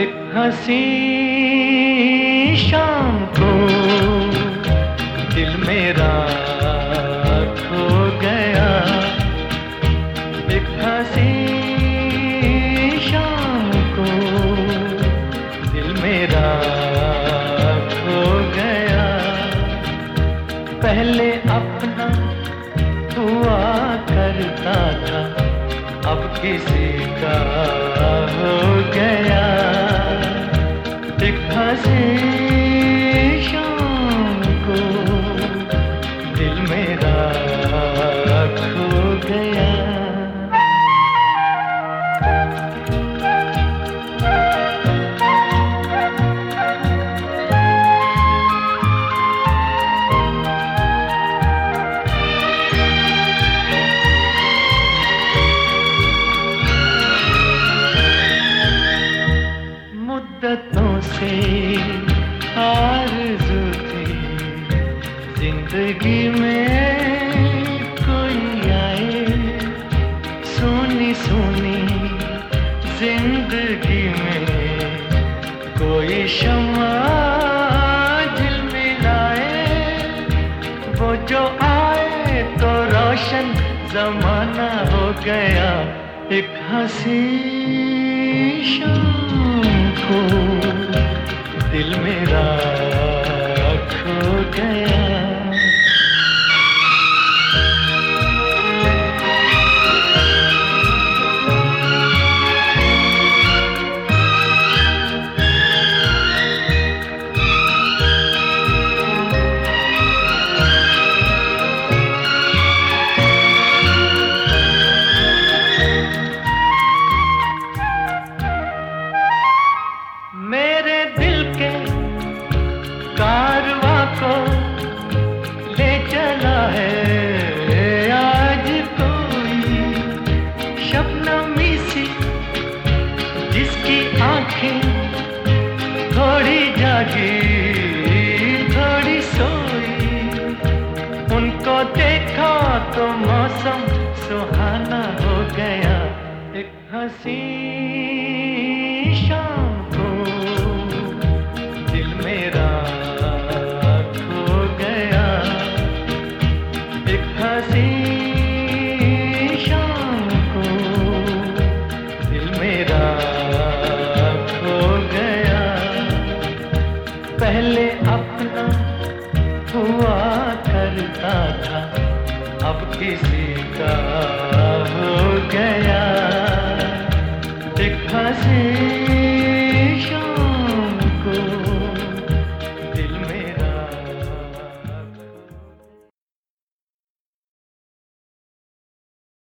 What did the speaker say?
एक हसी शाम को दिल मेरा खो गया। एक हसी शाम को दिल मेरा खो गया। पहले अपना हुआ करता था, अब किसी का हो मुद्दतों से आरज़ू थी ज़िंदगी में कोई आए, सोनी सोनी ज़िंदगी में कोई शमा दिल मिलाए वो जो आए तो रोशन जमाना हो गया, एक हसी शाम को आँखें थोड़ी जागी, थोड़ी सोई। उनको देखा तो मौसम सुहाना हो गया, एक हसी शाम। करता था। अब किसी